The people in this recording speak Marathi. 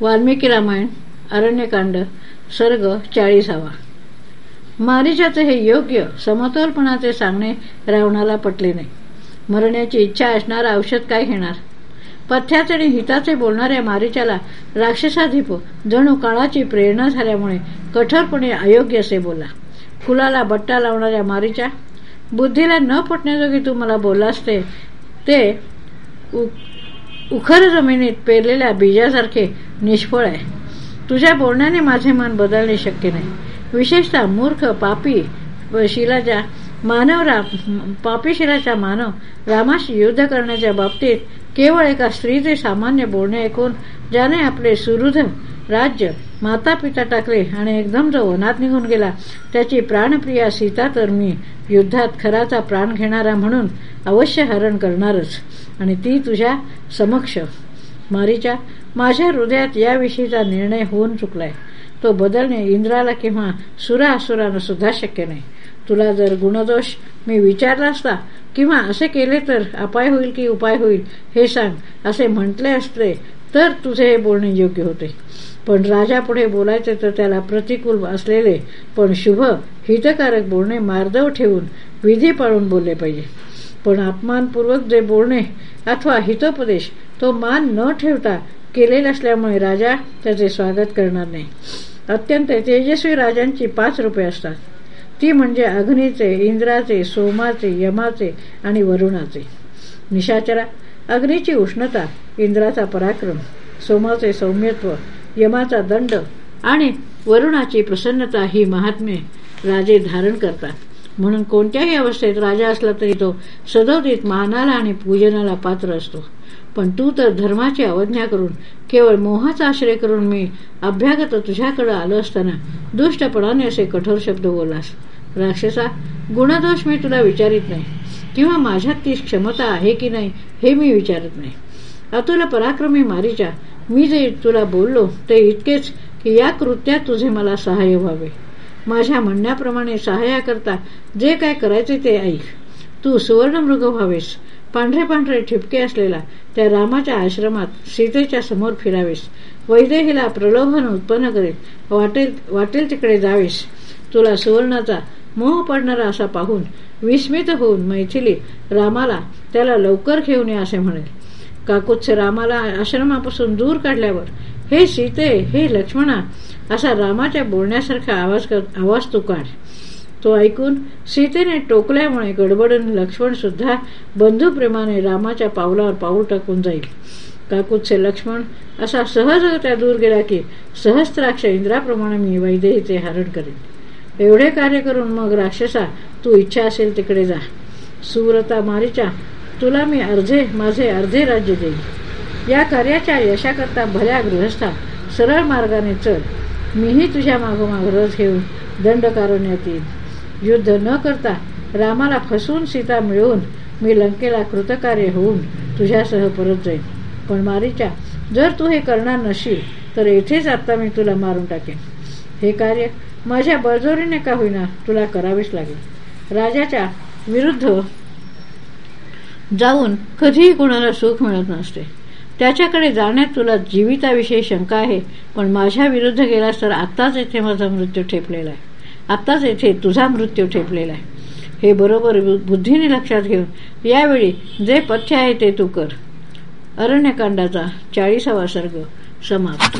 वाल्मिकी रामायण अरण्यकांड सर्ग चाळीसावा. मारीच्याचे हे योग्य समतोलपणाचे सांगणे रावणाला पटले नाही. मरण्याची इच्छा असणारा औषध काय घेणार? पथ्याचे आणि हिताचे बोलणाऱ्या मारीच्याला राक्षसाधिप जणू काळाची प्रेरणा झाल्यामुळे कठोरपणे अयोग्य असे बोला. फुलाला बट्टा लावणाऱ्या मारीच्या बुद्धीला न पटण्याजोगी तू मला बोललास ते उखर जमिनीत पेरलेल्या बीजासारखे निष्फळ आहे. तुझ्या बोलण्याने माझे मन बदलणे शक्य नाही. विशेषतः मूर्ख पापी शिलाच्या मानव राम पापी शिलाचा मानव रामाशी युद्ध करण्याच्या बाबतीत केवळ एका स्त्रीचे सामान्य बोलणे ऐकून ज्याने आपले सुहृद राज्य माता पिता टाकले आणि एकदम जो वनात निघून गेला त्याची प्राणप्रिया सीता तर मी युद्धात खराचा प्राण घेणारा म्हणून अवश्य हरण करणारच. आणि ती तुझ्या समक्ष. मारीच्या माझ्या हृदयात याविषयीचा निर्णय होऊन चुकलाय. तो बदलणे इंद्राला किंवा सुरा असुरानं सुद्धा शक्य नाही. तुला जर गुणदोष मी विचारला असता किंवा असे केले तर अपाय होईल की उपाय होईल हे सांग असे म्हटले असते तर तुझे हे बोलणे योग्य होते. पण राजा पुढे बोलायचे तर त्याला प्रतिकूल असलेले पण शुभ हितकारक बोलणे मार्दव ठेवून विधी पाळून बोलले पाहिजे. पण अपमानपूर्वक जे बोलणे अथवा हितोपदेश तो मान न ठेवता केलेला असल्यामुळे राजा त्याचे स्वागत करणार नाही. अत्यंत तेजस्वी राजांची पाच रुपये असतात. ती म्हणजे अग्नीचे इंद्राचे सोमाचे यमाचे आणि वरुणाचे. निशाचरा अग्नीची उष्णता इंद्राचा पराक्रम सोमाचे सौम्यत्व यमाचा दंड आणि वरुणाची प्रसन्नता ही महात्मे राजे धारण करतात. म्हणून कोणत्याही अवस्थेत राजा असला तरी तो सदोदित मानाला आणि पूजनाला पात्र असतो. पण तू तर धर्माची अवज्ञा करून केवळ मोहाचा आश्रय करून मी अभ्यागत तुझ्याकडे आलो असताना दुष्टपणाने असे कठोर शब्द बोललास. राक्षसा गुणदोष मी तुला विचारित नाही. किंवा माझ्यात ती क्षमता आहे की नाही हे मी विचारत नाही. अतुल पराक्रमी मारीच्या मी जे तुला बोललो ते इतकेच की या कृत्यात तुझे मला सहाय्य व्हावे. माझ्या म्हणण्याप्रमाणे सहाय्याकरता जे काय करायचे ते ऐक. तू सुवर्णमृग व्हावेस. पांढरे पांढरे ठिपके असलेला त्या रामाच्या आश्रमात सीतेच्या समोर फिरावेस. वैदेहीला प्रलोभन उत्पन्न करेल. वाटेल वाटेल तिकडे जावेस. तुला सुवर्णाचा मोह पडणारा असा पाहून विस्मित होऊन मैथिली रामाला त्याला लवकर घेऊन या असे म्हणेल काकुत्स रामाला आश्रमापासून दूर काढल्यावर हे सीते हे लक्ष्मणा असा रामाच्या बोलण्यासारखा आवाज आवाज तू काढ तो ऐकून सीतेने टोकल्यामुळे गडबडून लक्ष्मण सुद्धा बंधुप्रेमाने रामाच्या पावलावर पाऊल टाकून जाईल. काकुत्से लक्ष्मण असा सहज त्या दूर गेला की सहस्त्राक्ष इंद्राप्रमाणे मी वैदेहीचे हरण करेन. एवढे कार्य करून मग राक्षसा तू इच्छा असेल तिकडे जा. सुव्रता मारीच्या तुला मी अर्धे माझे अर्धे राज्य देईन. या कार्याच्या यशाकरता भल्या गृहस्था सरळ मार्गाने चल. मीही तुझ्या मागोमाग रथ घेऊन दंडकारण्यात येईल युद्ध न करता रामाला फसवून सीता मिळवून मी लंकेला कृतकार्य होऊन तुझ्यासह परत जाईन. पण मारीच्या जर तू हे करणार नशील तर येथेच आता मी तुला मारून टाकेन. हे कार्य माझ्या बळजोरीने का होईना? तुला करावेच लागेल. राजाच्या विरुद्ध जाऊन कधीही कोणाला सुख मिळत नसते. त्याच्याकडे जाण्यात तुला जीविताविषयी शंका आहे पण माझ्या विरुद्ध गेलास तर आत्ताच येथे माझा मृत्यू ठेपलेला आहे. आत्ताच येथे तुझा मृत्यू ठेपलेला आहे. हे बरोबर बुद्धीने लक्षात घेऊन यावेळी जे पथ्य आहे ते तू कर. अरण्यकांडाचा चाळीसावा सर्ग समाप्त.